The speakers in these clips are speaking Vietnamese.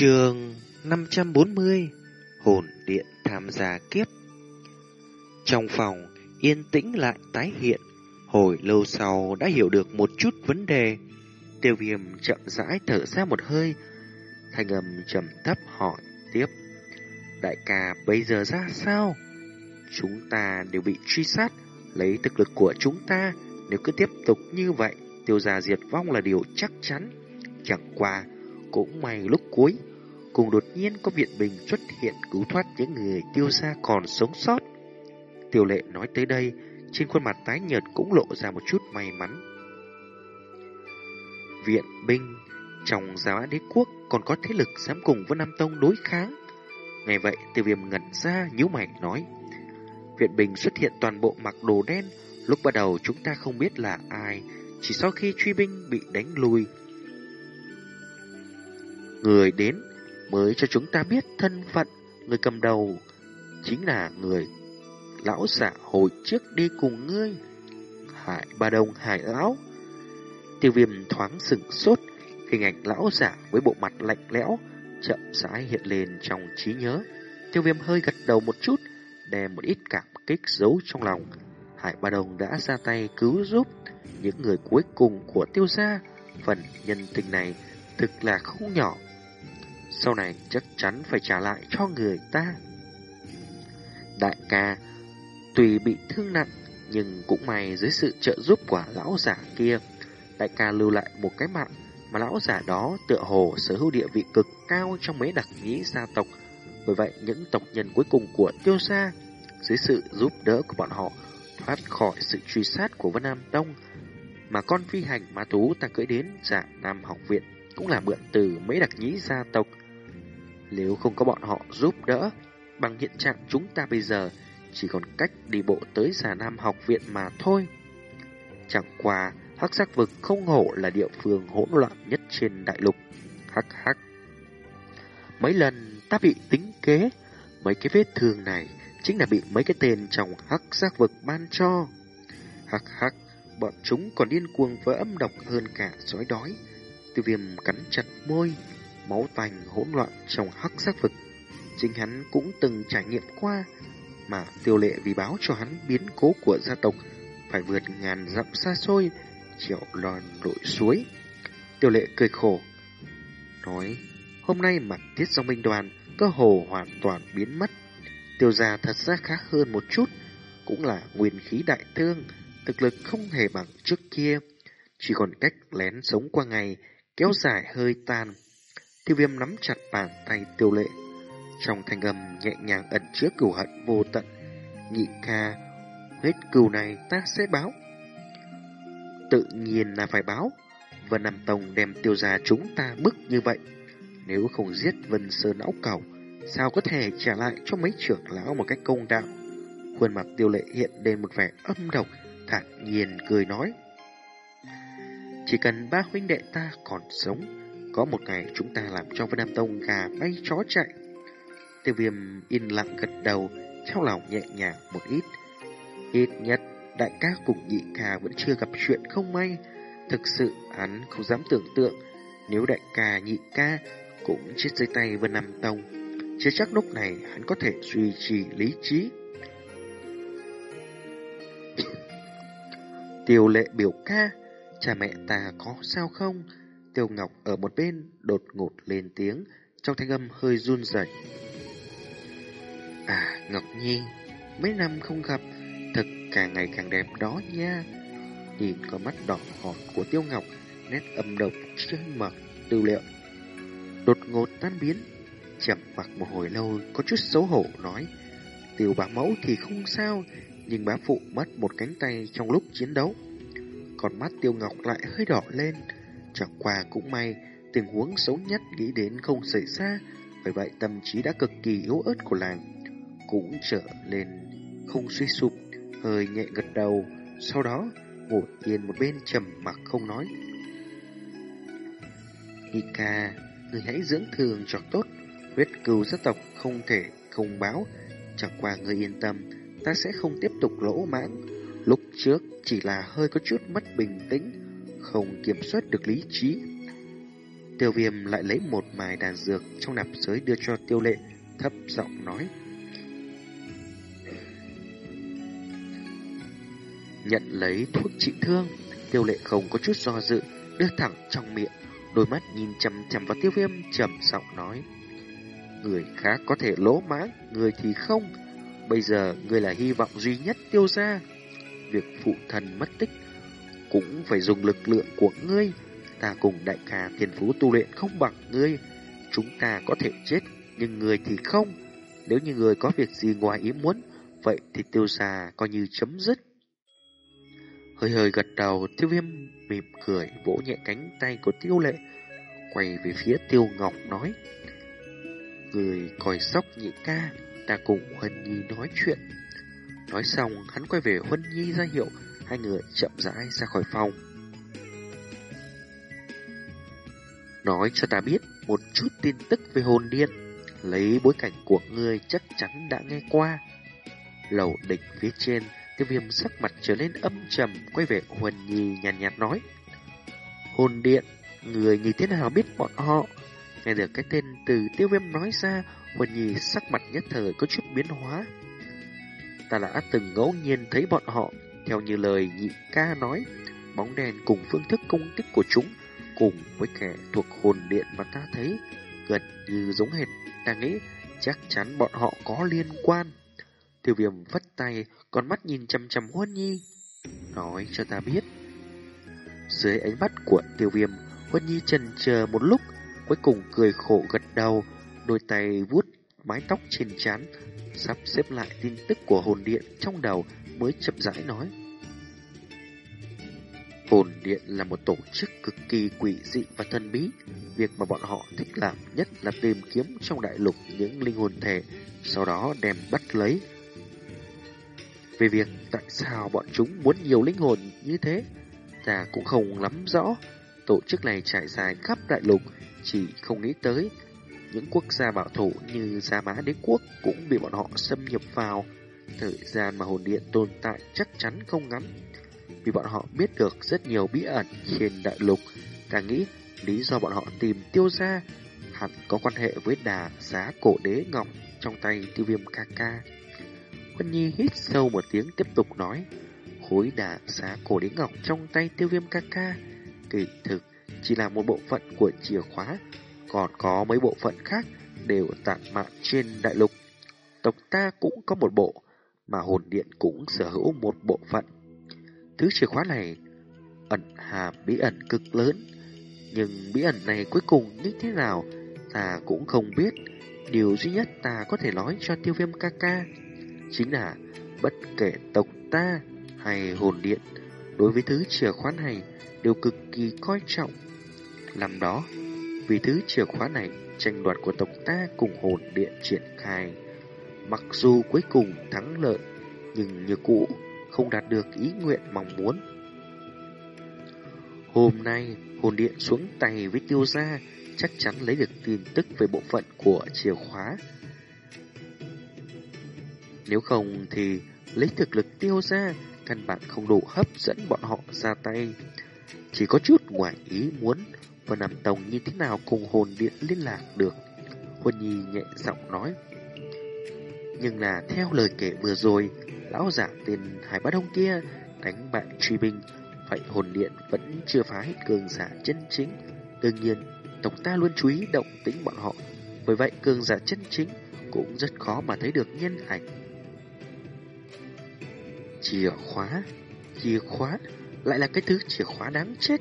Trường 540 Hồn điện tham gia kiếp. Trong phòng, Yên tĩnh lại tái hiện. Hồi lâu sau đã hiểu được một chút vấn đề. Tiêu viêm chậm rãi thở ra một hơi. Thanh âm trầm thấp hỏi tiếp. Đại ca, bây giờ ra sao? Chúng ta đều bị truy sát. Lấy thực lực của chúng ta, Nếu cứ tiếp tục như vậy, Tiêu gia diệt vong là điều chắc chắn. Chẳng qua, Cũng may lúc cuối Cùng đột nhiên có viện bình xuất hiện cứu thoát những người tiêu gia còn sống sót. Tiêu lệ nói tới đây, Trên khuôn mặt tái nhợt cũng lộ ra một chút may mắn. Viện binh Trong giáo đế quốc còn có thế lực dám cùng với Nam Tông đối kháng. Ngày vậy, tiêu viêm ngẩn ra, nhíu mày nói, Viện bình xuất hiện toàn bộ mặc đồ đen, Lúc bắt đầu chúng ta không biết là ai, Chỉ sau khi truy binh bị đánh lui. Người đến mới cho chúng ta biết thân phận người cầm đầu chính là người lão giả hồi trước đi cùng ngươi. Hải ba đông hải lão. Tiêu viêm thoáng sừng sốt, hình ảnh lão giả với bộ mặt lạnh lẽo, chậm rãi hiện lên trong trí nhớ. Tiêu viêm hơi gật đầu một chút, đè một ít cảm kích giấu trong lòng. Hải Ba Đông đã ra tay cứu giúp những người cuối cùng của tiêu gia. Phần nhân tình này thực là không nhỏ sau này chắc chắn phải trả lại cho người ta. Đại ca, tuy bị thương nặng, nhưng cũng may dưới sự trợ giúp của lão giả kia, đại ca lưu lại một cái mạng mà lão giả đó tựa hồ sở hữu địa vị cực cao trong mấy đặc nhĩ gia tộc. Bởi vậy, những tộc nhân cuối cùng của tiêu gia, dưới sự giúp đỡ của bọn họ, thoát khỏi sự truy sát của Vân Nam Đông, mà con phi hành ma thú ta cưỡi đến giả Nam học viện cũng là mượn từ mấy đặc nhĩ gia tộc nếu không có bọn họ giúp đỡ, bằng hiện trạng chúng ta bây giờ chỉ còn cách đi bộ tới giả Nam học viện mà thôi. Chẳng qua, hắc sắc vực không hổ là địa phương hỗn loạn nhất trên đại lục. Hắc hắc. Mấy lần ta bị tính kế, mấy cái vết thương này chính là bị mấy cái tên trong hắc sắc vực ban cho. Hắc hắc, bọn chúng còn điên cuồng với âm độc hơn cả sói đói. Tiêu viêm cắn chặt môi, máu tanh hỗn loạn trong hắc sắc vực. Chính hắn cũng từng trải nghiệm qua, mà tiêu lệ vì báo cho hắn biến cố của gia tộc phải vượt ngàn dặm xa xôi, triệu lòn lội suối. Tiêu lệ cười khổ, nói, hôm nay mặt tiết dòng minh đoàn cơ hồ hoàn toàn biến mất. Tiêu gia thật ra khác hơn một chút, cũng là nguyên khí đại thương, thực lực không hề bằng trước kia, chỉ còn cách lén sống qua ngày, kéo dài hơi tan. Tiêu viêm nắm chặt bàn tay tiêu lệ. Trong thanh âm nhẹ nhàng ẩn chứa cửu hận vô tận. Nhị ca, hết cừu này ta sẽ báo. Tự nhiên là phải báo. Vân Nam Tông đem tiêu gia chúng ta bức như vậy. Nếu không giết Vân Sơn Lão cầu, sao có thể trả lại cho mấy trưởng lão một cách công đạo? Khuôn mặt tiêu lệ hiện lên một vẻ âm độc, thản nhiên cười nói. Chỉ cần ba huynh đệ ta còn sống, có một ngày chúng ta làm cho Vân Nam Tông gà bay chó chạy. Tiêu viêm yên lặng gật đầu, theo lòng nhẹ nhàng một ít. Ít nhất, đại ca cùng nhị ca vẫn chưa gặp chuyện không may. Thực sự, hắn không dám tưởng tượng, nếu đại ca nhị ca cũng chết dưới tay Vân Nam Tông, chưa chắc lúc này hắn có thể duy trì lý trí. Tiêu lệ biểu ca, cha mẹ ta có sao không? Tiêu Ngọc ở một bên đột ngột lên tiếng, trong thanh âm hơi run rẩy. À, Ngọc Nhi, mấy năm không gặp, thật càng ngày càng đẹp đó nha. Nhìn con mắt đỏ hòn của Tiêu Ngọc, nét âm độc trên mặt tư liệu. Đột ngột tan biến, chậm mặc một hồi lâu có chút xấu hổ nói. Tiêu bá mẫu thì không sao, nhưng bá phụ mất một cánh tay trong lúc chiến đấu. Còn mắt Tiêu Ngọc lại hơi đỏ lên, Chẳng qua cũng may, tình huống xấu nhất nghĩ đến không xảy ra, bởi vậy tâm trí đã cực kỳ yếu ớt của làng cũng trở lên không suy sụp, hơi nhẹ gật đầu, sau đó ngồi yên một bên trầm mặc không nói. Ika, người hãy dưỡng thường cho tốt, huyết cừu gia tộc không thể không báo, chẳng qua người yên tâm, ta sẽ không tiếp tục lỗ mãng. Lúc trước chỉ là hơi có chút mất bình tĩnh, không kiểm soát được lý trí. Tiêu viêm lại lấy một mài đàn dược trong nạp giới đưa cho tiêu lệ, thấp giọng nói. Nhận lấy thuốc trị thương, tiêu lệ không có chút do dự, đưa thẳng trong miệng, đôi mắt nhìn chằm chằm vào tiêu viêm trầm giọng nói. Người khác có thể lỗ mãng, người thì không. Bây giờ người là hy vọng duy nhất tiêu ra. Việc phụ thần mất tích cũng phải dùng lực lượng của ngươi. Ta cùng đại ca thiên phú tu luyện không bằng ngươi. Chúng ta có thể chết, nhưng người thì không. Nếu như người có việc gì ngoài ý muốn, vậy thì tiêu gia coi như chấm dứt. Hơi hơi gật đầu, tiêu viêm mỉm cười, vỗ nhẹ cánh tay của tiêu lệ, quay về phía tiêu ngọc nói. Người coi sóc nhị ca, ta cùng Huân Nhi nói chuyện. Nói xong, hắn quay về Huân Nhi ra hiệu, hai người chậm rãi ra khỏi phòng. Nói cho ta biết một chút tin tức về hồn điện, lấy bối cảnh của ngươi chắc chắn đã nghe qua. Lầu đỉnh phía trên, tiêu viêm sắc mặt trở lên âm trầm, quay về Huân Nhi nhàn nhạt, nhạt nói. Hồn điện, người như thế nào biết bọn họ? Nghe được cái tên từ tiêu viêm nói ra, Huân Nhi sắc mặt nhất thời có chút biến hóa. Ta đã từng ngẫu nhiên thấy bọn họ, theo như lời nhị ca nói, bóng đèn cùng phương thức công kích của chúng, cùng với kẻ thuộc hồn điện mà ta thấy, gần như giống hệt. Ta nghĩ chắc chắn bọn họ có liên quan. Tiêu viêm vất tay, con mắt nhìn chăm chăm Huân Nhi. Nói cho ta biết. Dưới ánh mắt của tiêu viêm, Huân Nhi chần chờ một lúc, cuối cùng cười khổ gật đầu, đôi tay vuốt mái tóc trên chán, sắp xếp lại tin tức của hồn điện trong đầu mới chậm rãi nói. Hồn điện là một tổ chức cực kỳ quỷ dị và thần bí. Việc mà bọn họ thích làm nhất là tìm kiếm trong đại lục những linh hồn thể, sau đó đem bắt lấy. Về việc tại sao bọn chúng muốn nhiều linh hồn như thế, ta cũng không lắm rõ. Tổ chức này trải dài khắp đại lục, chỉ không nghĩ tới những quốc gia bảo thủ như Gia Mã Đế Quốc cũng bị bọn họ xâm nhập vào. Thời gian mà hồn điện tồn tại chắc chắn không ngắn. Vì bọn họ biết được rất nhiều bí ẩn trên đại lục. Càng nghĩ lý do bọn họ tìm tiêu gia hẳn có quan hệ với đà giá cổ đế ngọc trong tay tiêu viêm ca ca. Huân Nhi hít sâu một tiếng tiếp tục nói. Khối đà giá cổ đế ngọc trong tay tiêu viêm ca ca. Kỳ thực chỉ là một bộ phận của chìa khóa còn có mấy bộ phận khác đều tản mạn trên đại lục. Tộc ta cũng có một bộ, mà hồn điện cũng sở hữu một bộ phận. Thứ chìa khóa này ẩn hàm bí ẩn cực lớn, nhưng bí ẩn này cuối cùng như thế nào ta cũng không biết. Điều duy nhất ta có thể nói cho tiêu viêm ca ca chính là bất kể tộc ta hay hồn điện đối với thứ chìa khóa này đều cực kỳ coi trọng. Làm đó, vì thứ chìa khóa này, tranh đoạt của tộc ta cùng hồn điện triển khai. Mặc dù cuối cùng thắng lợi, nhưng như cũ không đạt được ý nguyện mong muốn. Hôm nay, hồn điện xuống tay với tiêu gia, chắc chắn lấy được tin tức về bộ phận của chìa khóa. Nếu không thì lấy thực lực tiêu gia, căn bản không đủ hấp dẫn bọn họ ra tay. Chỉ có chút ngoài ý muốn và nằm Tông như thế nào cùng hồn điện liên lạc được. Huân Nhi nhẹ giọng nói. Nhưng là theo lời kể vừa rồi, lão giả tên Hải Bát Đông kia đánh bại truy binh, vậy hồn điện vẫn chưa phá hết cường giả chân chính. Đương nhiên, tộc ta luôn chú ý động tính bọn họ, bởi vậy cường giả chân chính cũng rất khó mà thấy được nhân ảnh. Chìa khóa, chìa khóa, lại là cái thứ chìa khóa đáng chết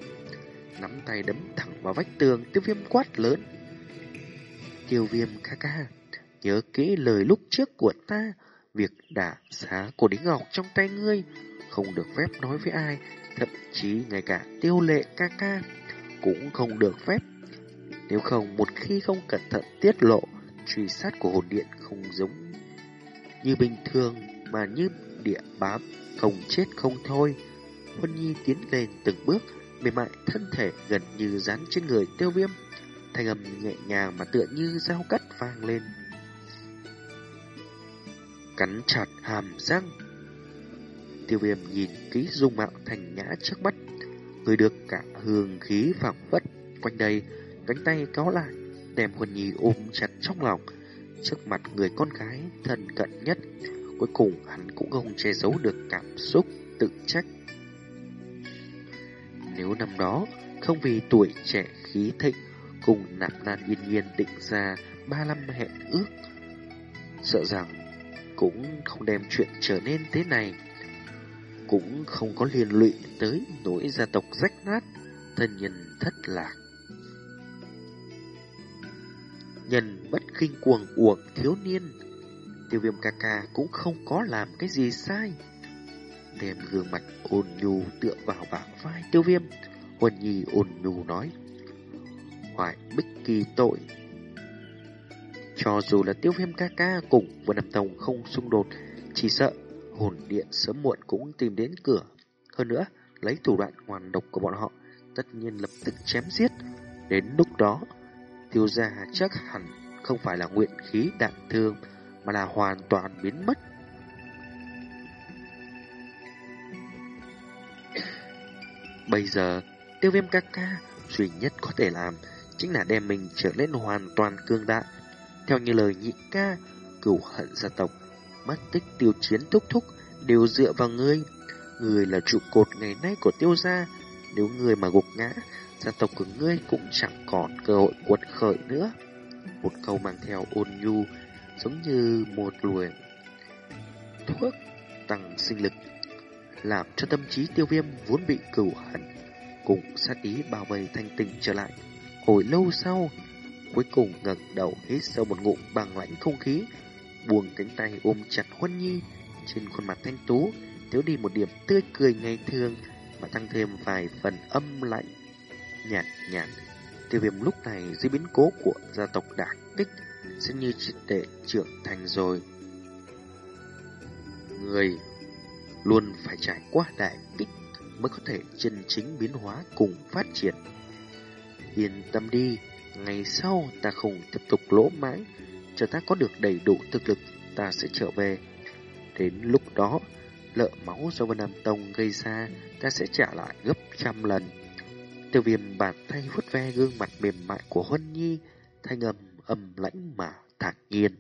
nắm tay đấm thẳng vào vách tường, tiêu viêm quát lớn. Tiêu viêm ca ca, nhớ kỹ lời lúc trước của ta, việc đả xá của đính ngọc trong tay ngươi, không được phép nói với ai, thậm chí ngay cả tiêu lệ ca ca, cũng không được phép. Nếu không, một khi không cẩn thận tiết lộ, truy sát của hồn điện không giống như bình thường, mà như địa bám, không chết không thôi. Huân Nhi tiến lên từng bước, mềm mại thân thể gần như dán trên người tiêu viêm. Thanh âm nhẹ nhàng mà tựa như dao cắt vang lên. Cắn chặt hàm răng. Tiêu viêm nhìn kỹ dung mạo thành nhã trước mắt. Người được cả hương khí phảng phất quanh đây, cánh tay kéo lại, đem Huân Nhi ôm chặt trong lòng, trước mặt người con gái thân cận nhất. Cuối cùng hắn cũng không che giấu được cảm xúc tự trách. Nếu năm đó không vì tuổi trẻ khí thịnh cùng nạp nan yên nhiên định ra ba năm hẹn ước, sợ rằng cũng không đem chuyện trở nên thế này, cũng không có liên lụy tới nỗi gia tộc rách nát, thân nhân thất lạc. Nhân bất khinh cuồng uổng thiếu niên, tiêu viêm ca ca cũng không có làm cái gì sai. Đem gương mặt ôn nhu tựa vào bả vai tiêu viêm, Huân Nhi ôn nhu nói. Hoài bích kỳ tội. Cho dù là tiêu viêm ca ca cùng với Nam Tông không xung đột, chỉ sợ hồn điện sớm muộn cũng tìm đến cửa. Hơn nữa, lấy thủ đoạn hoàn độc của bọn họ, tất nhiên lập tức chém giết. Đến lúc đó, tiêu gia chắc hẳn không phải là nguyện khí đạn thương, mà là hoàn toàn biến mất. Bây giờ, tiêu viêm ca ca duy nhất có thể làm chính là đem mình trở lên hoàn toàn cương đại. Theo như lời nhị ca, cửu hận gia tộc, mất tích tiêu chiến thúc thúc đều dựa vào ngươi. Người là trụ cột ngày nay của tiêu gia, nếu người mà gục ngã, gia tộc của ngươi cũng chẳng còn cơ hội quật khởi nữa. Một câu mang theo ôn nhu, giống như một luồng thuốc tăng sinh lực, làm cho tâm trí tiêu viêm vốn bị cửu hận, cùng sát ý bao vây thanh tình trở lại. Hồi lâu sau, cuối cùng ngẩng đầu hít sâu một ngụm bằng lãnh không khí, buông cánh tay ôm chặt Huân Nhi trên khuôn mặt thanh tú, thiếu đi một điểm tươi cười ngày thường mà tăng thêm vài phần âm lạnh nhạt nhạt. Tiêu viêm lúc này dưới biến cố của gia tộc đả tích sẽ như triệt để trưởng thành rồi. Người luôn phải trải qua đại kích mới có thể chân chính biến hóa cùng phát triển. Yên tâm đi, ngày sau ta không tiếp tục lỗ mãng, chờ ta có được đầy đủ thực lực, ta sẽ trở về. Đến lúc đó, lợ máu do Vân Nam Tông gây ra, ta sẽ trả lại gấp trăm lần. Tiêu viêm bàn tay vuốt ve gương mặt mềm mại của Huân Nhi, thanh âm âm lãnh mà thản nhiên.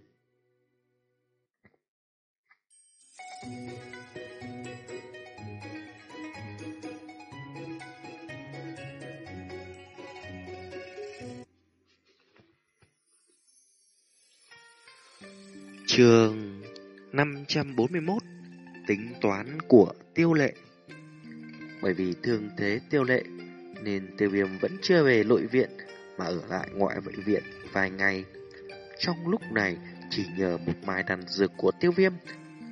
Trường 541 Tính toán của tiêu lệ. Bởi vì thương thế tiêu lệ, Nên tiêu viêm vẫn chưa về nội viện, Mà ở lại ngoại bệnh viện vài ngày. Trong lúc này, Chỉ nhờ một mai đàn dược của tiêu viêm,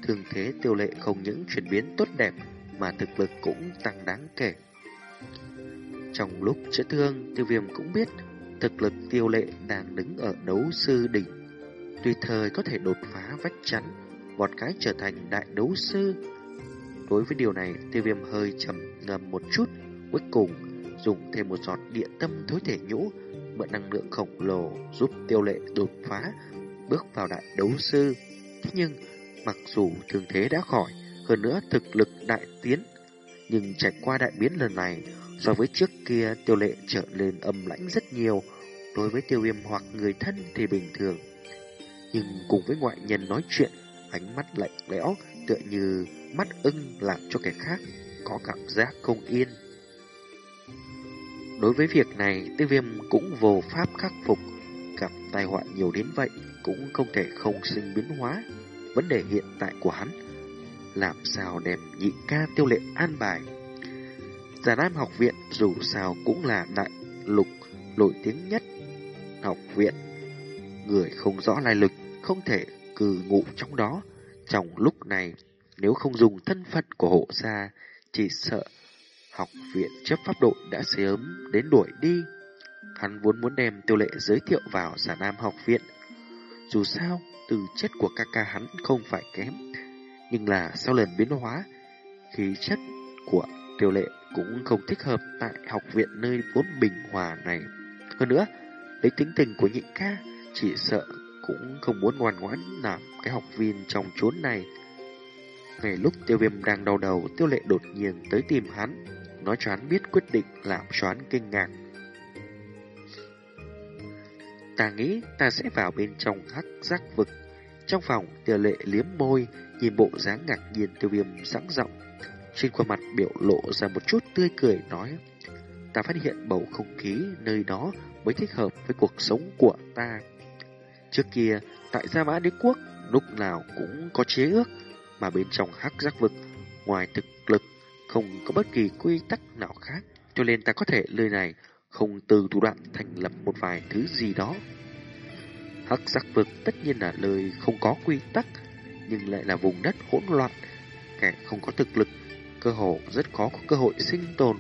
Thương thế tiêu lệ không những chuyển biến tốt đẹp, Mà thực lực cũng tăng đáng kể. Trong lúc chữa thương, Tiêu viêm cũng biết Thực lực tiêu lệ đang đứng ở đấu sư đỉnh tùy thời có thể đột phá vách chắn, vọt cái trở thành đại đấu sư. Đối với điều này, tiêu viêm hơi trầm ngầm một chút, cuối cùng dùng thêm một giọt địa tâm thối thể nhũ, mượn năng lượng khổng lồ giúp tiêu lệ đột phá, bước vào đại đấu sư. Thế nhưng, mặc dù thường thế đã khỏi, hơn nữa thực lực đại tiến, nhưng trải qua đại biến lần này, so với trước kia tiêu lệ trở lên âm lãnh rất nhiều, đối với tiêu viêm hoặc người thân thì bình thường nhưng cùng với ngoại nhân nói chuyện, ánh mắt lạnh lẽo tựa như mắt ưng làm cho kẻ khác có cảm giác không yên. Đối với việc này, tiêu viêm cũng vô pháp khắc phục, gặp tai họa nhiều đến vậy cũng không thể không sinh biến hóa. Vấn đề hiện tại của hắn, làm sao đem nhị ca tiêu lệ an bài. Giả Nam học viện dù sao cũng là đại lục nổi tiếng nhất học viện người không rõ lai lịch không thể cư ngụ trong đó. Trong lúc này, nếu không dùng thân phận của hộ gia, chỉ sợ học viện chấp pháp đội đã sớm đến đuổi đi. Hắn vốn muốn đem tiêu lệ giới thiệu vào giả nam học viện. Dù sao, từ chất của ca ca hắn không phải kém. Nhưng là sau lần biến hóa, khí chất của tiêu lệ cũng không thích hợp tại học viện nơi vốn bình hòa này. Hơn nữa, lấy tính tình của nhị ca, chỉ sợ cũng không muốn ngoan ngoãn làm cái học viên trong chốn này. Ngày lúc tiêu viêm đang đau đầu, tiêu lệ đột nhiên tới tìm hắn, nói cho hắn biết quyết định làm cho hắn kinh ngạc. Ta nghĩ ta sẽ vào bên trong hắc giác vực. Trong phòng, tiêu lệ liếm môi, nhìn bộ dáng ngạc nhiên tiêu viêm sẵn giọng Trên khuôn mặt biểu lộ ra một chút tươi cười nói, ta phát hiện bầu không khí nơi đó mới thích hợp với cuộc sống của ta. Trước kia, tại Gia Mã Đế Quốc, lúc nào cũng có chế ước, mà bên trong hắc giác vực, ngoài thực lực, không có bất kỳ quy tắc nào khác, cho nên ta có thể nơi này không từ thủ đoạn thành lập một vài thứ gì đó. Hắc giác vực tất nhiên là nơi không có quy tắc, nhưng lại là vùng đất hỗn loạn, kẻ không có thực lực, cơ hồ rất khó có cơ hội sinh tồn.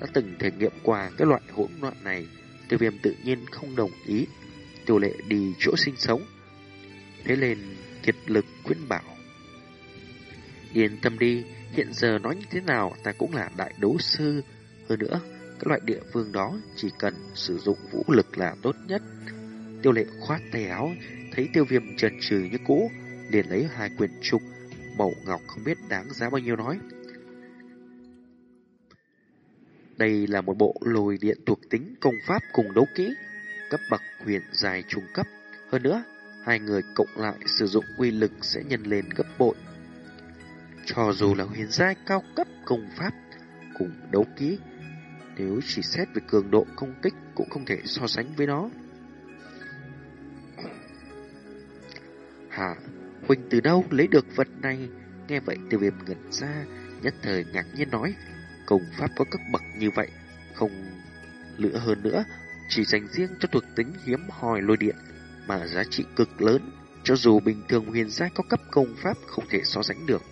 Đã từng thể nghiệm qua cái loại hỗn loạn này, tiêu viêm tự nhiên không đồng ý. Tiêu lệ đi chỗ sinh sống, thế lên kiệt lực khuyên bảo. Yên tâm đi, hiện giờ nói như thế nào ta cũng là đại đấu sư. Hơn nữa, các loại địa phương đó chỉ cần sử dụng vũ lực là tốt nhất. Tiêu lệ khoát tay áo, thấy tiêu viêm trần trừ như cũ, liền lấy hai quyển trục, màu ngọc không biết đáng giá bao nhiêu nói. Đây là một bộ lồi điện thuộc tính công pháp cùng đấu kỹ, cấp bậc huyền dài trung cấp. Hơn nữa, hai người cộng lại sử dụng uy lực sẽ nhân lên gấp bội. Cho dù là huyền giai cao cấp công pháp cùng đấu kỹ, nếu chỉ xét về cường độ công kích cũng không thể so sánh với nó. Hả? huỳnh từ đâu lấy được vật này? Nghe vậy tiêu viêm ngẩn ra, nhất thời ngạc nhiên nói, công pháp có cấp bậc như vậy, không lựa hơn nữa, chỉ dành riêng cho thuộc tính hiếm hoi lôi điện, mà giá trị cực lớn, cho dù bình thường huyền giai có cấp công pháp không thể so sánh được.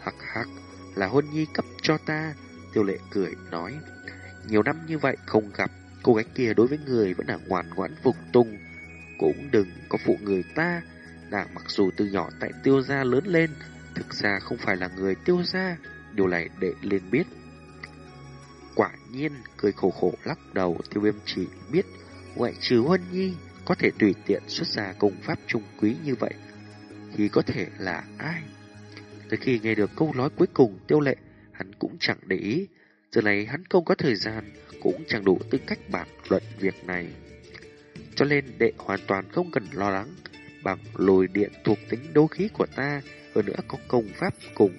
Hắc hắc, là hôn nhi cấp cho ta, tiêu lệ cười nói, nhiều năm như vậy không gặp, cô gái kia đối với người vẫn là ngoan ngoãn phục tùng, cũng đừng có phụ người ta, nàng mặc dù từ nhỏ tại tiêu gia lớn lên, thực ra không phải là người tiêu gia, điều này để liền biết. Quả nhiên, cười khổ khổ lắc đầu, tiêu viêm chỉ biết, ngoại trừ huân nhi, có thể tùy tiện xuất ra công pháp trung quý như vậy, thì có thể là ai? Tới khi nghe được câu nói cuối cùng tiêu lệ, hắn cũng chẳng để ý. Giờ này hắn không có thời gian, cũng chẳng đủ tư cách bàn luận việc này. Cho nên đệ hoàn toàn không cần lo lắng, bằng lồi điện thuộc tính đấu khí của ta, hơn nữa có công pháp cùng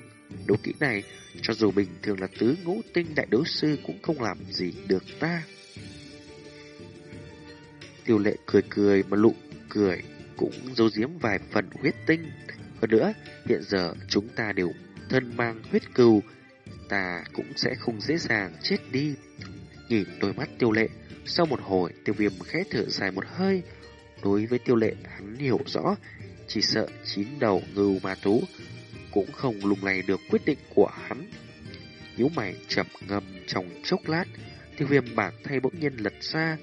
đấu kỹ này, cho dù bình thường là tứ ngũ tinh đại đấu sư cũng không làm gì được ta. Tiêu lệ cười cười mà lụ cười cũng giấu giếm vài phần huyết tinh. Hơn nữa, hiện giờ chúng ta đều thân mang huyết cừu, ta cũng sẽ không dễ dàng chết đi. Nhìn đôi mắt tiêu lệ, sau một hồi tiêu viêm khẽ thở dài một hơi. Đối với tiêu lệ hắn hiểu rõ, chỉ sợ chín đầu ngưu ma thú cũng không lùng lay được quyết định của hắn. Nhíu mày chậm ngầm trong chốc lát, tiêu viêm bạc thay bỗng nhiên lật ra,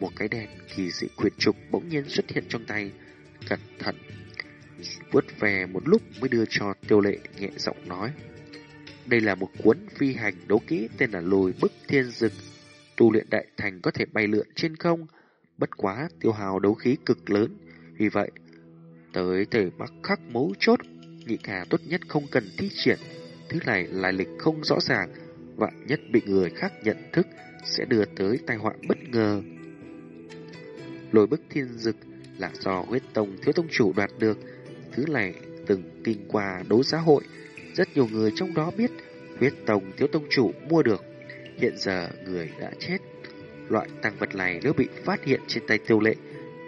một cái đèn kỳ dị quyệt trục bỗng nhiên xuất hiện trong tay, cẩn thận vuốt về một lúc mới đưa cho tiêu lệ nhẹ giọng nói. Đây là một cuốn phi hành đấu kỹ tên là Lùi Bức Thiên Dực. Tu luyện đại thành có thể bay lượn trên không, bất quá tiêu hào đấu khí cực lớn. Vì vậy, tới thời mắc khắc mấu chốt, nhị ca tốt nhất không cần thi triển. Thứ này lai lịch không rõ ràng, và nhất bị người khác nhận thức sẽ đưa tới tai họa bất ngờ. Lôi Bức Thiên Dực là do huyết tông thiếu tông chủ đoạt được. Thứ này từng kinh qua đấu giá hội, rất nhiều người trong đó biết huyết tông thiếu tông chủ mua được. Hiện giờ người đã chết. Loại tăng vật này nếu bị phát hiện trên tay tiêu lệ,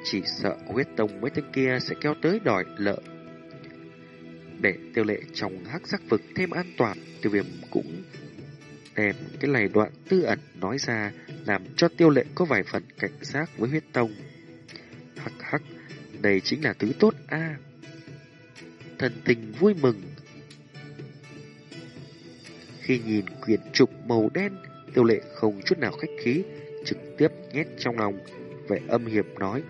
chỉ sợ huyết tông mấy tên kia sẽ kéo tới đòi lợi. Để tiêu lệ trong hắc sắc vực thêm an toàn, tiêu viêm cũng đem cái này đoạn tư ẩn nói ra làm cho tiêu lệ có vài phần cảnh giác với huyết tông. Hắc hắc, đây chính là thứ tốt a. Thần tình vui mừng. Khi nhìn quyển trục màu đen, tiêu lệ không chút nào khách khí, trực tiếp nhét trong lòng, vẻ âm hiệp nói.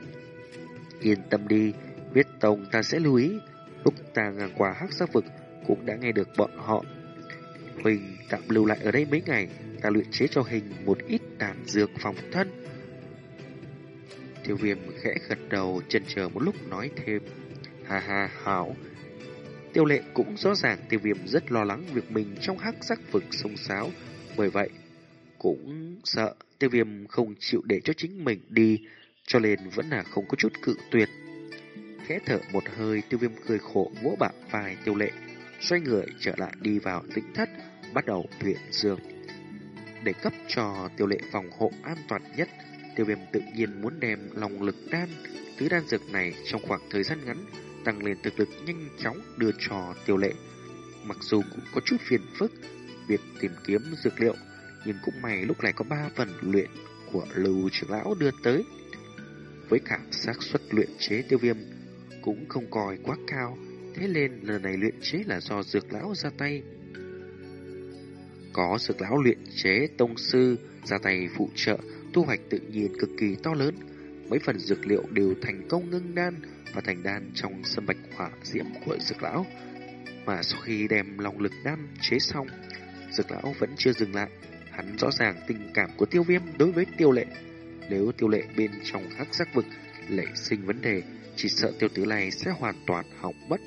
Yên tâm đi, huyết tông ta sẽ lưu ý, lúc ta ngang qua hắc sắc vực cũng đã nghe được bọn họ. Huỳnh tạm lưu lại ở đây mấy ngày, ta luyện chế cho hình một ít đàn dược phòng thân, Tiêu viêm khẽ gật đầu chần chờ một lúc nói thêm. Ha ha hảo. Tiêu lệ cũng rõ ràng tiêu viêm rất lo lắng việc mình trong hắc sắc vực sông sáo. Bởi vậy, cũng sợ tiêu viêm không chịu để cho chính mình đi. cho nên vẫn là không có chút cự tuyệt. Khẽ thở một hơi, tiêu viêm cười khổ vỗ bả vai tiêu lệ, xoay người trở lại đi vào tĩnh thất, bắt đầu luyện dược. Để cấp cho tiêu lệ phòng hộ an toàn nhất, tiêu viêm tự nhiên muốn đem lòng lực đan, tứ đan dược này trong khoảng thời gian ngắn tăng lên thực lực nhanh chóng đưa cho tiêu lệ. Mặc dù cũng có chút phiền phức, việc tìm kiếm dược liệu, nhưng cũng may lúc này có ba phần luyện của lưu trưởng lão đưa tới. Với cả xác suất luyện chế tiêu viêm cũng không coi quá cao, thế nên lần này luyện chế là do dược lão ra tay. Có dược lão luyện chế tông sư ra tay phụ trợ, thu hoạch tự nhiên cực kỳ to lớn. Mấy phần dược liệu đều thành công ngưng đan và thành đan trong sâm bạch hỏa diễm của dược lão. Mà sau khi đem lòng lực đan chế xong, dược lão vẫn chưa dừng lại. Hắn rõ ràng tình cảm của tiêu viêm đối với tiêu lệ. Nếu tiêu lệ bên trong hắc giác vực lệ sinh vấn đề, chỉ sợ tiêu tử này sẽ hoàn toàn hỏng mất.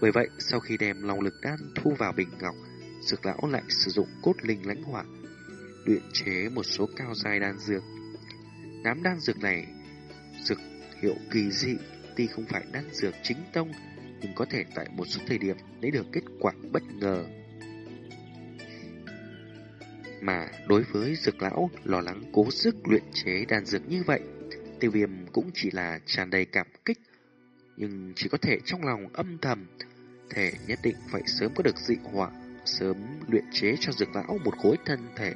Bởi vậy, sau khi đem long lực đan thu vào bình ngọc, dược lão lại sử dụng cốt linh lãnh hỏa, luyện chế một số cao dài đan dược. Đám đan dược này, dược hiệu kỳ dị, tuy không phải đan dược chính tông, nhưng có thể tại một số thời điểm lấy được kết quả bất ngờ. Mà đối với dược lão lo lắng cố sức luyện chế đan dược như vậy, tiêu viêm cũng chỉ là tràn đầy cảm kích, nhưng chỉ có thể trong lòng âm thầm, thể nhất định phải sớm có được dị hỏa, sớm luyện chế cho dược lão một khối thân thể.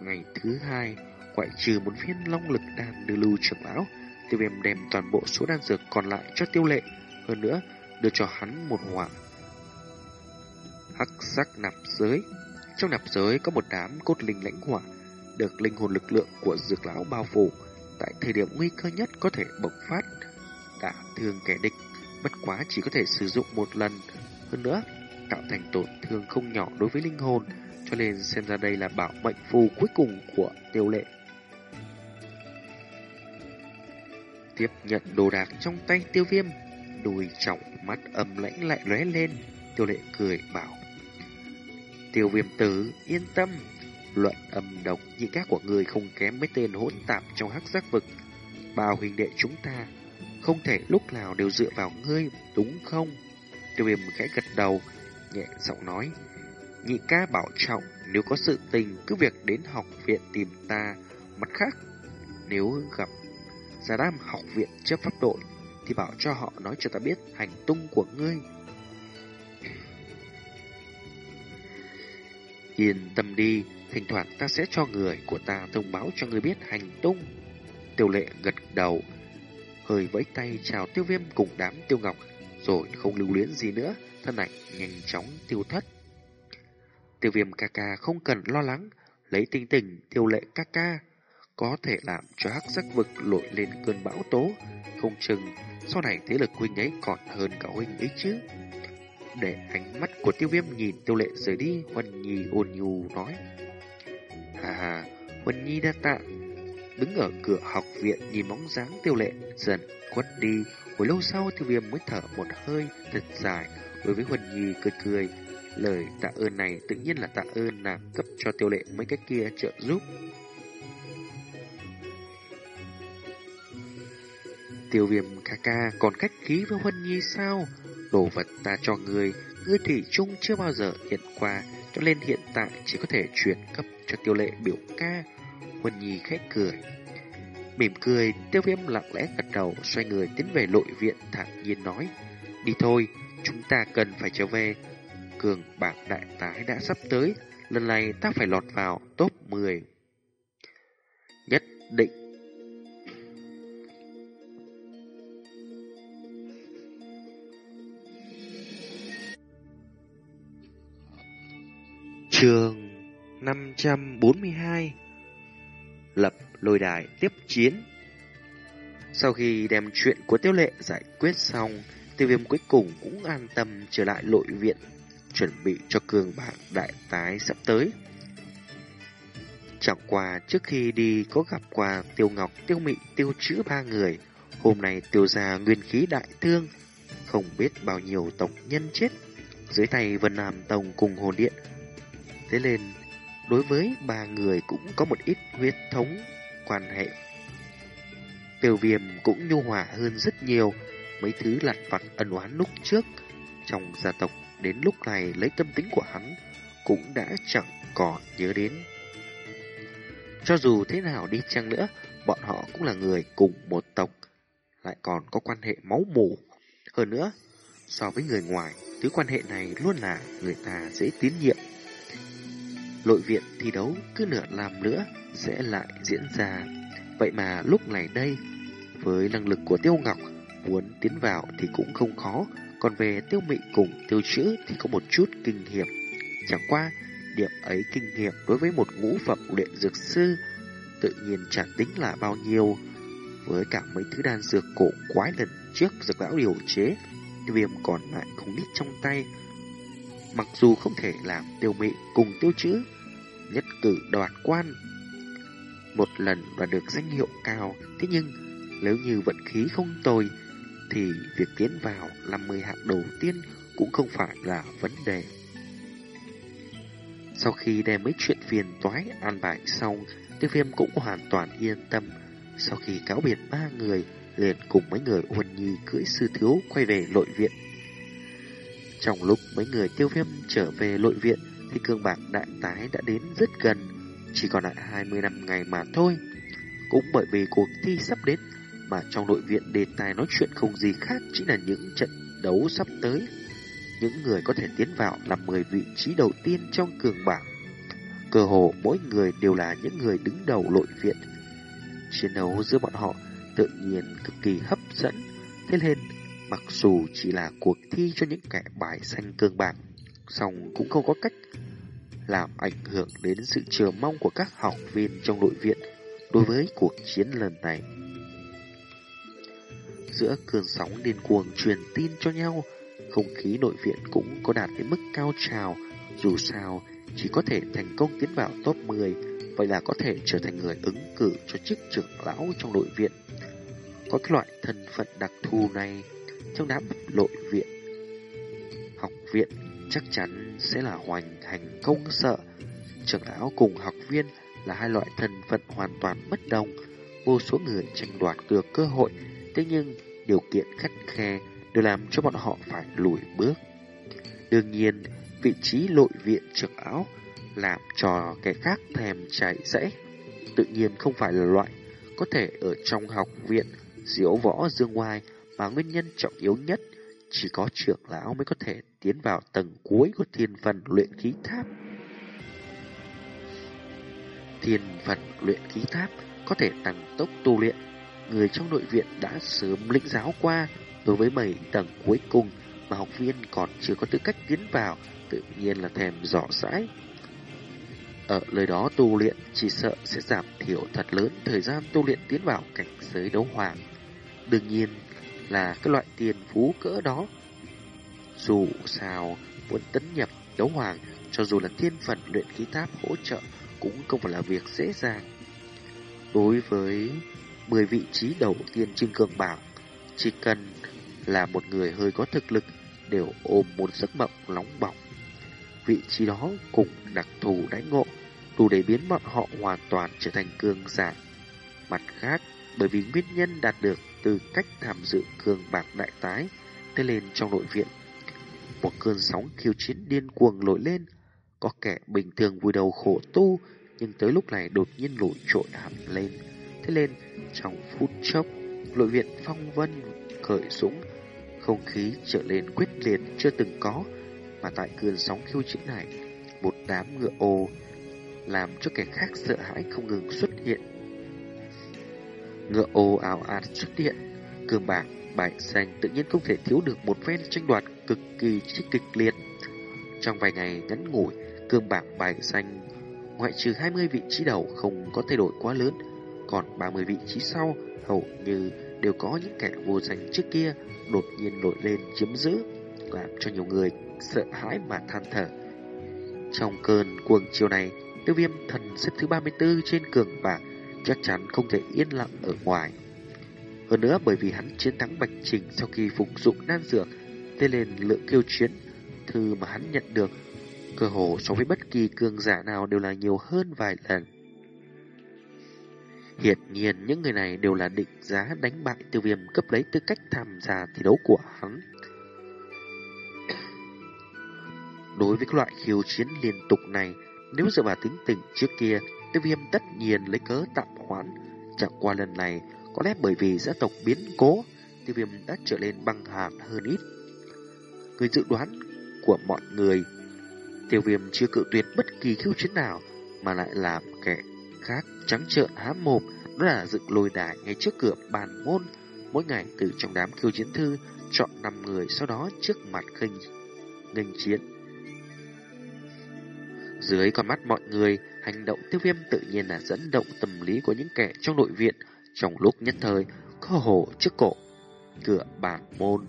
Ngày thứ hai, ngoại trừ một viên long lực đan đưa lưu trưởng lão, tiêu viêm đem toàn bộ số đan dược còn lại cho tiêu lệ, hơn nữa đưa cho hắn một hỏa. Hắc sắc nạp giới. Trong nạp giới có một đám cốt linh lãnh hỏa, được linh hồn lực lượng của dược lão bao phủ, tại thời điểm nguy cơ nhất có thể bộc phát, đả thương kẻ địch, bất quá chỉ có thể sử dụng một lần. Hơn nữa, tạo thành tổn thương không nhỏ đối với linh hồn, cho nên xem ra đây là bảo mệnh phù cuối cùng của tiêu lệ. Tiếp nhận đồ đạc trong tay tiêu viêm, đùi trọng mắt âm lãnh lại lóe lên, tiêu lệ cười bảo. Tiêu viêm tử, yên tâm. Luận âm độc nhị các của người không kém mấy tên hỗn tạp trong hắc giác vực. Bào huynh đệ chúng ta không thể lúc nào đều dựa vào ngươi, đúng không? Tiêu viêm khẽ gật đầu, nhẹ giọng nói. Nhị ca bảo trọng, nếu có sự tình cứ việc đến học viện tìm ta. Mặt khác, nếu gặp Gia Đam học viện chấp pháp đội, thì bảo cho họ nói cho ta biết hành tung của ngươi. Yên tâm đi, thỉnh thoảng ta sẽ cho người của ta thông báo cho người biết hành tung. Tiêu lệ gật đầu, hơi vẫy tay chào tiêu viêm cùng đám tiêu ngọc, rồi không lưu luyến gì nữa, thân ảnh nhanh chóng tiêu thất. Tiêu viêm ca ca không cần lo lắng, lấy tinh tình tiêu lệ ca ca, có thể làm cho hắc sắc vực lội lên cơn bão tố, không chừng sau này thế lực huynh ấy còn hơn cả huynh ấy chứ. Để ánh mắt của tiêu viêm nhìn tiêu lệ rời đi, Huân Nhi ôn nhu nói. Hà hà, Huân Nhi đã tạ. Đứng ở cửa học viện nhìn bóng dáng tiêu lệ dần khuất đi. Hồi lâu sau tiêu viêm mới thở một hơi thật dài đối với Huân Nhi cười cười. Lời tạ ơn này tự nhiên là tạ ơn nàng cấp cho tiêu lệ mấy cái kia trợ giúp. Tiêu viêm ca ca còn cách khí với Huân Nhi sao? Đồ vật ta cho người, ngươi thủy chung chưa bao giờ hiện qua, cho nên hiện tại chỉ có thể chuyển cấp cho tiêu lệ biểu ca. Huân Nhi khét cười. Mỉm cười, tiêu viêm lặng lẽ gật đầu, xoay người tiến về nội viện thản nhiên nói. Đi thôi, chúng ta cần phải trở về. Cường bảng đại tái đã sắp tới, lần này ta phải lọt vào top 10. Nhất định Trường 542 Lập lôi đài tiếp chiến. Sau khi đem chuyện của tiêu lệ giải quyết xong Tiêu viêm cuối cùng cũng an tâm trở lại nội viện Chuẩn bị cho cường bảng đại tái sắp tới. Chẳng qua trước khi đi có gặp qua tiêu ngọc, tiêu mị, tiêu chữ ba người. Hôm nay tiêu gia nguyên khí đại thương Không biết bao nhiêu tộc nhân chết. Dưới tay Vân Nam Tông cùng hồn điện Thế nên, đối với ba người cũng có một ít huyết thống quan hệ. Tiêu viêm cũng nhu hòa hơn rất nhiều mấy thứ lặt vặt ân oán lúc trước trong gia tộc đến lúc này lấy tâm tính của hắn cũng đã chẳng còn nhớ đến. Cho dù thế nào đi chăng nữa, bọn họ cũng là người cùng một tộc, lại còn có quan hệ máu mủ. Hơn nữa, so với người ngoài, thứ quan hệ này luôn là người ta dễ tín nhiệm. Lội viện thi đấu cứ nửa làm nữa sẽ lại diễn ra. Vậy mà lúc này đây, với năng lực của Tiêu Ngọc, muốn tiến vào thì cũng không khó, còn về Tiêu Mị cùng Tiêu Chữ thì có một chút kinh nghiệm. Chẳng qua, điểm ấy kinh nghiệm đối với một ngũ phẩm luyện dược sư tự nhiên chẳng tính là bao nhiêu. Với cả mấy thứ đan dược cổ quái lần trước dược lão điều chế, viêm còn lại không ít trong tay. Mặc dù không thể làm tiêu mị cùng tiêu chữ, nhất cử đoạt quan. Một lần đoạt được danh hiệu cao, thế nhưng nếu như vận khí không tồi, thì việc tiến vào 50 hạng đầu tiên cũng không phải là vấn đề. Sau khi đem mấy chuyện phiền toái an bài xong, tiêu viêm cũng hoàn toàn yên tâm. Sau khi cáo biệt ba người, liền cùng mấy người huân nhi cưỡi sư thiếu quay về nội viện. Trong lúc mấy người tiêu viêm trở về nội viện, thì cương bạc đại tái đã đến rất gần, chỉ còn lại 20 năm ngày mà thôi. Cũng bởi vì cuộc thi sắp đến, mà trong nội viện đề tài nói chuyện không gì khác chỉ là những trận đấu sắp tới. Những người có thể tiến vào làm 10 vị trí đầu tiên trong cường bảng. Cơ hồ mỗi người đều là những người đứng đầu nội viện. Chiến đấu giữa bọn họ tự nhiên cực kỳ hấp dẫn. Thế nên, mặc dù chỉ là cuộc thi cho những kẻ bài xanh cương bạc, song cũng không có cách làm ảnh hưởng đến sự chờ mong của các học viên trong nội viện đối với cuộc chiến lần này. Giữa cơn sóng điên cuồng truyền tin cho nhau, không khí nội viện cũng có đạt đến mức cao trào, dù sao chỉ có thể thành công tiến vào top 10, vậy là có thể trở thành người ứng cử cho chức trưởng lão trong nội viện. Có cái loại thân phận đặc thù này trong đám nội viện. Học viện chắc chắn sẽ là hoành hành công sợ. Trưởng lão cùng học viên là hai loại thân phận hoàn toàn bất đồng. Vô số người tranh đoạt được cơ hội, thế nhưng điều kiện khắt khe đều làm cho bọn họ phải lùi bước. Đương nhiên, vị trí nội viện trưởng áo làm cho kẻ khác thèm chạy dãy. Tự nhiên không phải là loại có thể ở trong học viện diễu võ dương ngoài mà nguyên nhân trọng yếu nhất chỉ có trưởng lão mới có thể tiến vào tầng cuối của thiên phần luyện khí tháp. Thiên phần luyện khí tháp có thể tăng tốc tu luyện. Người trong nội viện đã sớm lĩnh giáo qua đối với bảy tầng cuối cùng mà học viên còn chưa có tư cách tiến vào, tự nhiên là thèm rõ rãi. Ở lời đó tu luyện chỉ sợ sẽ giảm thiểu thật lớn thời gian tu luyện tiến vào cảnh giới đấu hoàng. Đương nhiên là cái loại tiền phú cỡ đó. Dù sao muốn tấn nhập đấu hoàng, cho dù là thiên phần luyện khí tháp hỗ trợ cũng không phải là việc dễ dàng. Đối với 10 vị trí đầu tiên trên cường bảng, chỉ cần là một người hơi có thực lực đều ôm một giấc mộng nóng bỏng. Vị trí đó cùng đặc thù đánh ngộ, đủ để biến bọn họ hoàn toàn trở thành cường giả. Mặt khác, bởi vì nguyên nhân đạt được từ cách tham dự cường bạc đại tái, thế lên trong nội viện. Một cơn sóng khiêu chiến điên cuồng nổi lên, có kẻ bình thường vui đầu khổ tu, nhưng tới lúc này đột nhiên nổi trội hẳn lên. Thế lên, trong phút chốc, nội viện phong vân khởi súng không khí trở lên quyết liệt chưa từng có, mà tại cơn sóng khiêu chiến này, một đám ngựa ô làm cho kẻ khác sợ hãi không ngừng xuất hiện. Ngựa ô ảo ạt xuất hiện, cương bạc, bài xanh tự nhiên không thể thiếu được một phen tranh đoạt cực kỳ chi kịch liệt. Trong vài ngày ngắn ngủi, cương bạc bài xanh ngoại trừ 20 vị trí đầu không có thay đổi quá lớn, còn 30 vị trí sau hầu như đều có những kẻ vô danh trước kia đột nhiên nổi lên chiếm giữ, làm cho nhiều người sợ hãi mà than thở. Trong cơn cuồng chiều này, tiêu viêm thần xếp thứ 34 trên cường bảng chắc chắn không thể yên lặng ở ngoài. Hơn nữa bởi vì hắn chiến thắng Bạch Trình sau khi phục dụng đan dược, thế nên lượng kêu chiến, thư mà hắn nhận được, cơ hồ so với bất kỳ cường giả nào đều là nhiều hơn vài lần. Hiển nhiên những người này đều là định giá đánh bại tiêu viêm cấp lấy tư cách tham gia thi đấu của hắn. Đối với loại khiêu chiến liên tục này, nếu dựa vào tính tình trước kia, tiêu viêm tất nhiên lấy cớ tạm hoãn. Chẳng qua lần này, có lẽ bởi vì gia tộc biến cố, tiêu viêm đã trở lên băng hàn hơn ít. Người dự đoán của mọi người, tiêu viêm chưa cự tuyệt bất kỳ khiêu chiến nào, mà lại làm kẻ khác trắng trợn há mồm, đó là dựng lôi đài ngay trước cửa bàn môn. Mỗi ngày từ trong đám khiêu chiến thư, chọn 5 người sau đó trước mặt khinh nghênh chiến. Dưới con mắt mọi người, hành động tiêu viêm tự nhiên là dẫn động tâm lý của những kẻ trong nội viện. Trong lúc nhất thời, cơ hồ trước cổ, cửa bảng môn,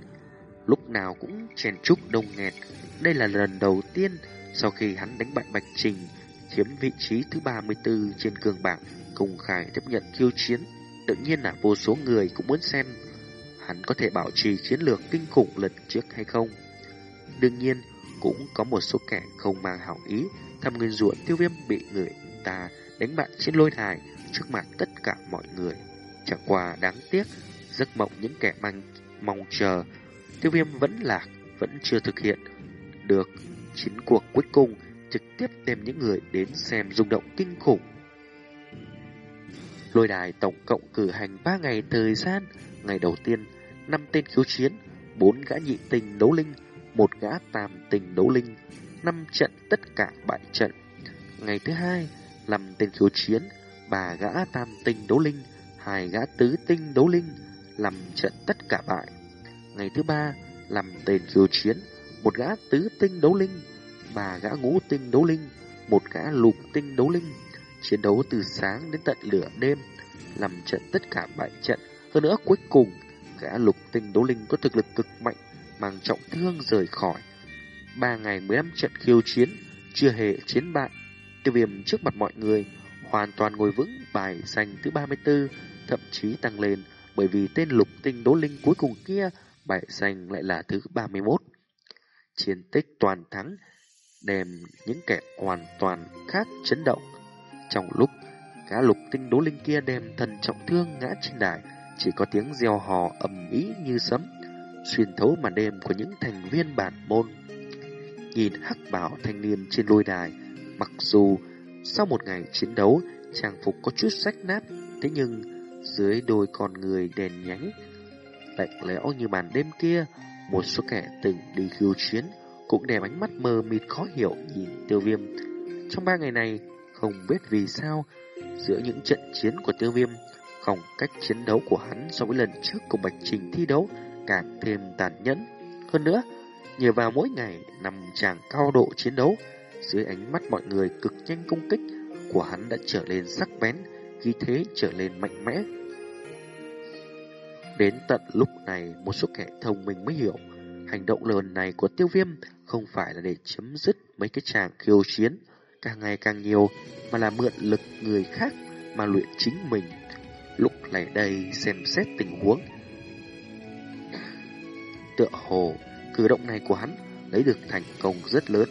lúc nào cũng chèn chúc đông nghẹt. Đây là lần đầu tiên sau khi hắn đánh bại Bạch Trình, chiếm vị trí thứ 34 trên cường bảng, công khai tiếp nhận khiêu chiến. Tự nhiên là vô số người cũng muốn xem hắn có thể bảo trì chiến lược kinh khủng lần trước hay không. Đương nhiên, cũng có một số kẻ không mang hảo ý, thầm nguyên ruộng tiêu viêm bị người ta đánh bại trên lôi đài trước mặt tất cả mọi người. Chẳng qua đáng tiếc, giấc mộng những kẻ mang mong chờ, tiêu viêm vẫn lạc, vẫn chưa thực hiện được chín cuộc cuối cùng trực tiếp đem những người đến xem rung động kinh khủng. Lôi đài tổng cộng cử hành 3 ngày thời gian, ngày đầu tiên, 5 tên khiếu chiến, 4 gã nhị tình đấu linh, một gã tam tình đấu linh, 5 trận tất cả bại trận. Ngày thứ hai, làm tên khiếu chiến, bà gã tam tinh đấu linh, hai gã tứ tinh đấu linh, làm trận tất cả bại. Ngày thứ ba, làm tên khiếu chiến, một gã tứ tinh đấu linh, bà gã ngũ tinh đấu linh, một gã lục tinh đấu linh. Chiến đấu từ sáng đến tận lửa đêm, làm trận tất cả bại trận. Hơn nữa cuối cùng, gã lục tinh đấu linh có thực lực cực mạnh, mang trọng thương rời khỏi. Ba ngày 15 trận khiêu chiến, chưa hề chiến bại. Tiêu viêm trước mặt mọi người, hoàn toàn ngồi vững bài danh thứ 34, thậm chí tăng lên bởi vì tên lục tinh đố linh cuối cùng kia bài danh lại là thứ 31. Chiến tích toàn thắng đem những kẻ hoàn toàn khác chấn động. Trong lúc cá lục tinh đố linh kia đem thần trọng thương ngã trên đài, chỉ có tiếng reo hò ầm ĩ như sấm, xuyên thấu màn đêm của những thành viên bản môn. Nhìn hắc bảo thanh niên trên lôi đài, mặc dù sau một ngày chiến đấu, trang phục có chút rách nát, thế nhưng dưới đôi con người đèn nhánh, lạnh lẽo như màn đêm kia, một số kẻ từng đi khiêu chiến cũng đem ánh mắt mờ mịt khó hiểu nhìn tiêu viêm. Trong ba ngày này, không biết vì sao, giữa những trận chiến của tiêu viêm, khoảng cách chiến đấu của hắn so với lần trước cùng Bạch Trình thi đấu càng thêm tàn nhẫn. Hơn nữa, nhờ vào mỗi ngày nằm chàng cao độ chiến đấu, dưới ánh mắt mọi người cực nhanh công kích của hắn đã trở lên sắc bén, khí thế trở lên mạnh mẽ. Đến tận lúc này, một số kẻ thông minh mới hiểu, hành động lần này của tiêu viêm không phải là để chấm dứt mấy cái chàng khiêu chiến, càng ngày càng nhiều, mà là mượn lực người khác mà luyện chính mình. Lúc này đây xem xét tình huống. Tựa hồ, cử động này của hắn lấy được thành công rất lớn,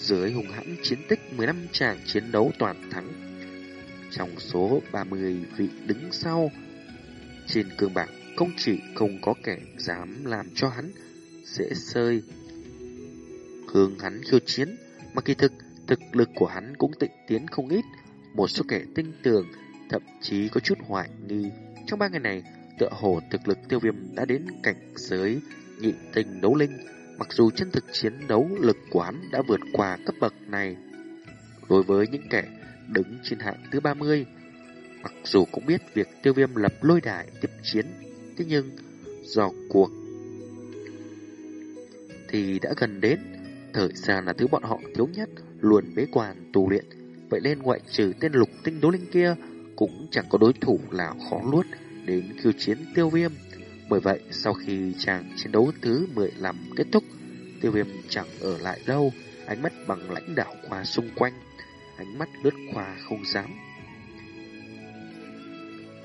dưới hùng hãn chiến tích 15 tràng chiến đấu toàn thắng. Trong số 30 vị đứng sau, trên cương bảng không chỉ không có kẻ dám làm cho hắn dễ sơi hướng hắn khiêu chiến, mà kỳ thực thực lực của hắn cũng tịnh tiến không ít. Một số kẻ tinh tường, thậm chí có chút hoài nghi. Trong ba ngày này, tựa hồ thực lực tiêu viêm đã đến cảnh giới nhị tình đấu linh, mặc dù chân thực chiến đấu lực của hắn đã vượt qua cấp bậc này. Đối với những kẻ đứng trên hạng thứ 30, mặc dù cũng biết việc tiêu viêm lập lôi đài tiếp chiến, thế nhưng do cuộc thì đã gần đến, thời gian là thứ bọn họ thiếu nhất, luôn bế quan tu luyện. Vậy nên ngoại trừ tên lục tinh đấu linh kia, cũng chẳng có đối thủ nào khó luốt đến khiêu chiến tiêu viêm. Bởi vậy, sau khi chàng chiến đấu thứ 15 kết thúc, tiêu viêm chẳng ở lại lâu, ánh mắt bằng lãnh đạo qua xung quanh, ánh mắt lướt qua không dám.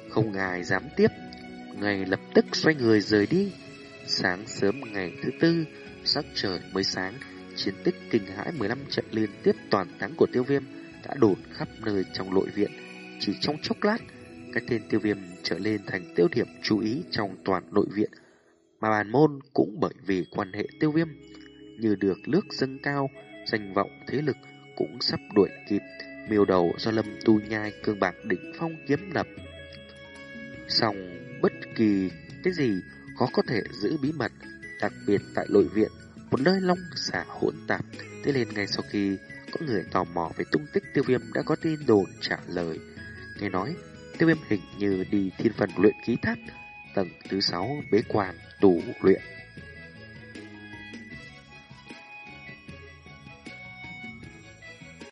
Không ngài dám tiếp, ngày lập tức xoay người rời đi. Sáng sớm ngày thứ tư, sắc trời mới sáng, chiến tích kinh hãi 15 trận liên tiếp toàn thắng của tiêu viêm đã đồn khắp nơi trong nội viện. Chỉ trong chốc lát, cái tên tiêu viêm trở lên thành tiêu điểm chú ý trong toàn nội viện, mà bàn môn cũng bởi vì quan hệ tiêu viêm như được nước dâng cao, danh vọng thế lực cũng sắp đuổi kịp miêu đầu do lâm tu nhai cương bạc đỉnh phong kiếm lập. song bất kỳ cái gì khó có thể giữ bí mật, đặc biệt tại nội viện, một nơi long xả hỗn tạp. Thế nên ngay sau khi có người tò mò về tung tích tiêu viêm đã có tin đồn trả lời. Nghe nói, tiêu viêm hình như đi thiên phần luyện khí thất tầng thứ sáu bế quan tù luyện.